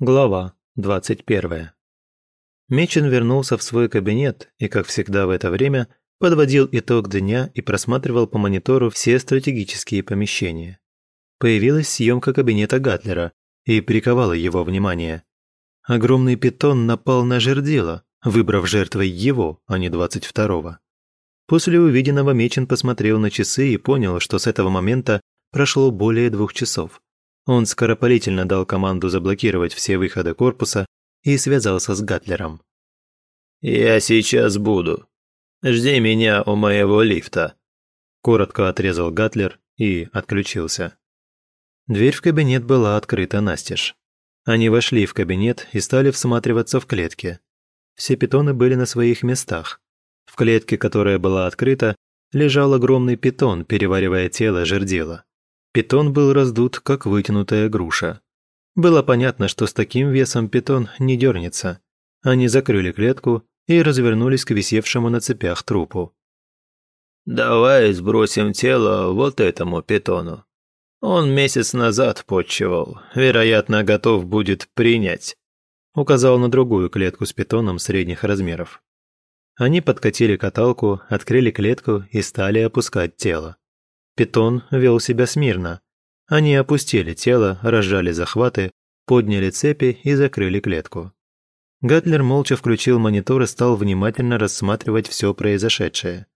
Глава 21. Мечин вернулся в свой кабинет и, как всегда в это время, подводил итог дня и просматривал по монитору все стратегические помещения. Появилась съемка кабинета Гатлера и приковала его внимание. Огромный питон напал на жердила, выбрав жертвой его, а не 22-го. После увиденного Мечин посмотрел на часы и понял, что с этого момента прошло более двух часов. Он скоропалительно дал команду заблокировать все выходы корпуса и связался с Гатлером. «Я сейчас буду. Жди меня у моего лифта», – коротко отрезал Гатлер и отключился. Дверь в кабинет была открыта настежь. Они вошли в кабинет и стали всматриваться в клетки. Все питоны были на своих местах. В клетке, которая была открыта, лежал огромный питон, переваривая тело жердила. Питон был раздут, как вытянутая груша. Было понятно, что с таким весом питон не дернется. Они закрыли клетку и развернулись к висевшему на цепях трупу. «Давай сбросим тело вот этому питону. Он месяц назад почивал, вероятно, готов будет принять», указал на другую клетку с питоном средних размеров. Они подкатили каталку, открыли клетку и стали опускать тело. Питон вел себя смирно. Они опустили тело, разжали захваты, подняли цепи и закрыли клетку. Гатлер молча включил монитор и стал внимательно рассматривать все произошедшее.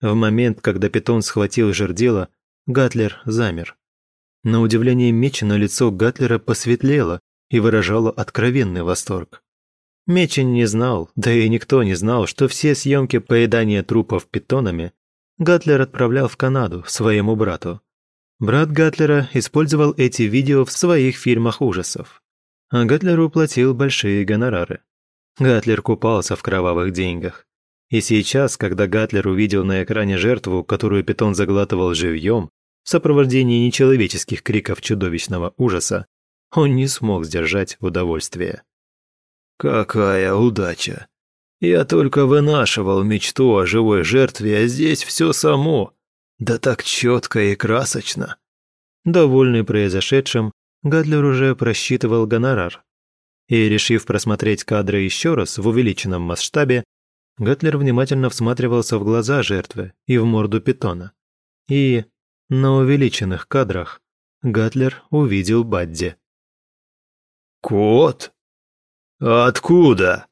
В момент, когда питон схватил жердила, Гатлер замер. На удивление Мечина лицо Гатлера посветлело и выражало откровенный восторг. Мечин не знал, да и никто не знал, что все съемки поедания трупов питонами Гатлер отправлял в Канаду своему брату. Брат Гатлера использовал эти видео в своих фильмах ужасов. А Гатлеру платил большие гонорары. Гатлер купался в кровавых деньгах. И сейчас, когда Гатлер увидел на экране жертву, которую питон заглатывал живьем, в сопровождении нечеловеческих криков чудовищного ужаса, он не смог сдержать удовольствие. «Какая удача!» Я только вынашивал мечту о живой жертве, а здесь все само. Да так четко и красочно. Довольный произошедшим, Гадлер уже просчитывал гонорар. И, решив просмотреть кадры еще раз в увеличенном масштабе, Гатлер внимательно всматривался в глаза жертвы и в морду питона. И на увеличенных кадрах Гатлер увидел Бадди. «Кот? Откуда?»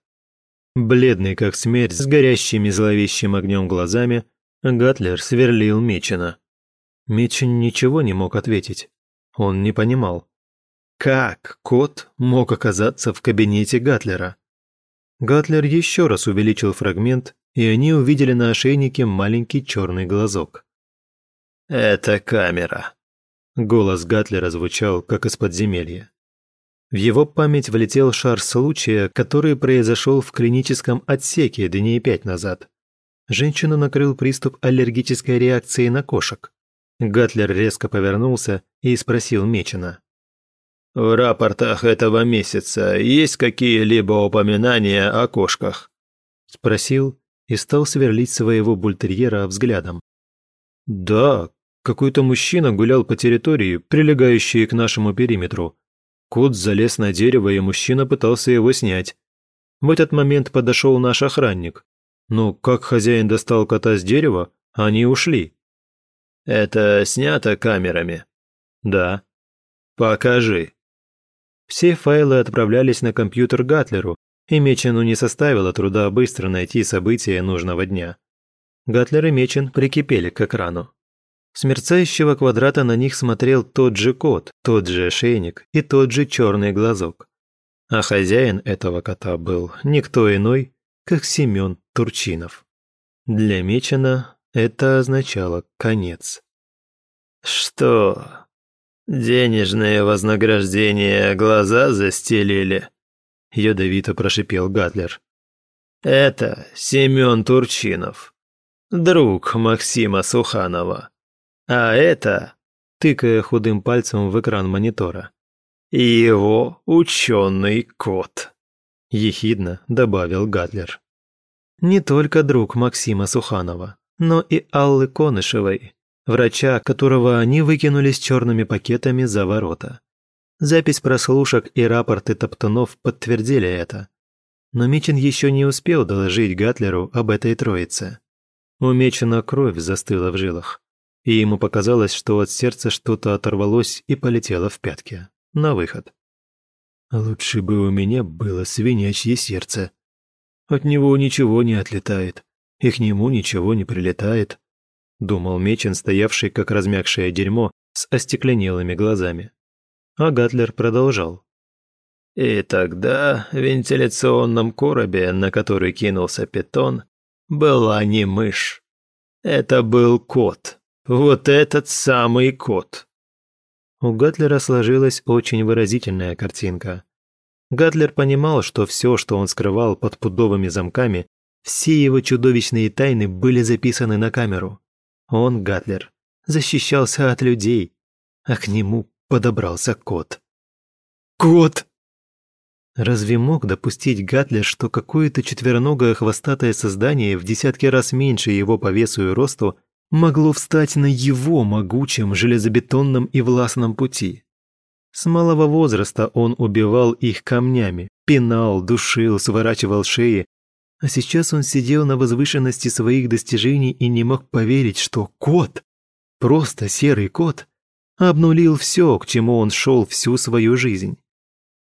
Бледный как смерть, с горящими зловещим огнем глазами, Гатлер сверлил Мечина. Мечин ничего не мог ответить. Он не понимал. Как кот мог оказаться в кабинете Гатлера? Гатлер еще раз увеличил фрагмент, и они увидели на ошейнике маленький черный глазок. «Это камера», — голос Гатлера звучал, как из подземелья. В его память влетел шар случая, который произошел в клиническом отсеке дней пять назад. Женщину накрыл приступ аллергической реакции на кошек. Гатлер резко повернулся и спросил Мечина. «В рапортах этого месяца есть какие-либо упоминания о кошках?» Спросил и стал сверлить своего бультерьера взглядом. «Да, какой-то мужчина гулял по территории, прилегающей к нашему периметру, Кот залез на дерево, и мужчина пытался его снять. В этот момент подошел наш охранник. Но как хозяин достал кота с дерева, они ушли. «Это снято камерами?» «Да». «Покажи». Все файлы отправлялись на компьютер Гатлеру, и Мечену не составило труда быстро найти события нужного дня. Гатлер и Мечин прикипели к экрану. С мерцающего квадрата на них смотрел тот же кот, тот же ошейник и тот же черный глазок. А хозяин этого кота был никто иной, как Семен Турчинов. Для Мечена это означало конец. «Что, денежные вознаграждения глаза застелили?» Ядовито прошипел Гатлер. «Это Семен Турчинов, друг Максима Суханова. А это, тыкая худым пальцем в экран монитора, его ученый кот. Ехидно добавил Гатлер. Не только друг Максима Суханова, но и Аллы Конышевой, врача, которого они выкинули с черными пакетами за ворота. Запись прослушек и рапорты Топтунов подтвердили это. Но Мечин еще не успел доложить Гатлеру об этой троице. У Мечина кровь застыла в жилах, и ему показалось, что от сердца что-то оторвалось и полетело в пятки. На выход. «Лучше бы у меня было свинячье сердце. От него ничего не отлетает, и к нему ничего не прилетает», думал Мечин, стоявший как размягшее дерьмо с остекленелыми глазами. А Гатлер продолжал. И тогда в вентиляционном коробе, на который кинулся питон, была не мышь. Это был кот. Вот этот самый кот. У Гатлера сложилась очень выразительная картинка. Гатлер понимал, что все, что он скрывал под пудовыми замками, все его чудовищные тайны были записаны на камеру. Он, Гатлер, защищался от людей, а к нему подобрался кот. «Кот!» Разве мог допустить Гатлер, что какое-то четвероногое хвостатое создание в десятки раз меньше его по весу и росту могло встать на его могучем железобетонном и властном пути? С малого возраста он убивал их камнями, пинал, душил, сворачивал шеи, а сейчас он сидел на возвышенности своих достижений и не мог поверить, что кот, просто серый кот, обнулил все, к чему он шел всю свою жизнь.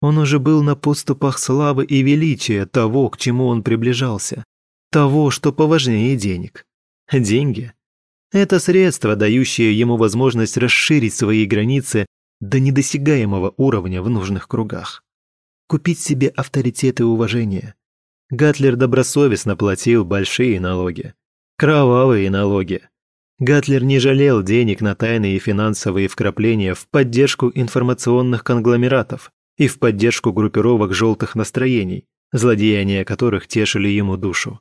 Он уже был на подступах славы и величия того, к чему он приближался. Того, что поважнее денег. Деньги – это средство, дающее ему возможность расширить свои границы до недосягаемого уровня в нужных кругах. Купить себе авторитет и уважение. Гатлер добросовестно платил большие налоги. Кровавые налоги. Гатлер не жалел денег на тайные финансовые вкрапления в поддержку информационных конгломератов, и в поддержку группировок желтых настроений, злодеяния которых тешили ему душу.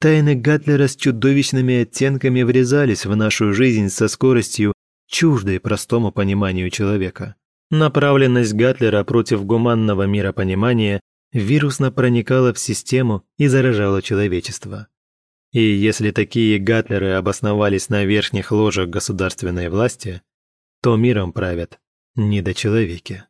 Тайны Гатлера с чудовищными оттенками врезались в нашу жизнь со скоростью, чуждой простому пониманию человека. Направленность Гатлера против гуманного миропонимания вирусно проникала в систему и заражала человечество. И если такие Гатлеры обосновались на верхних ложах государственной власти, то миром правят недочеловеки.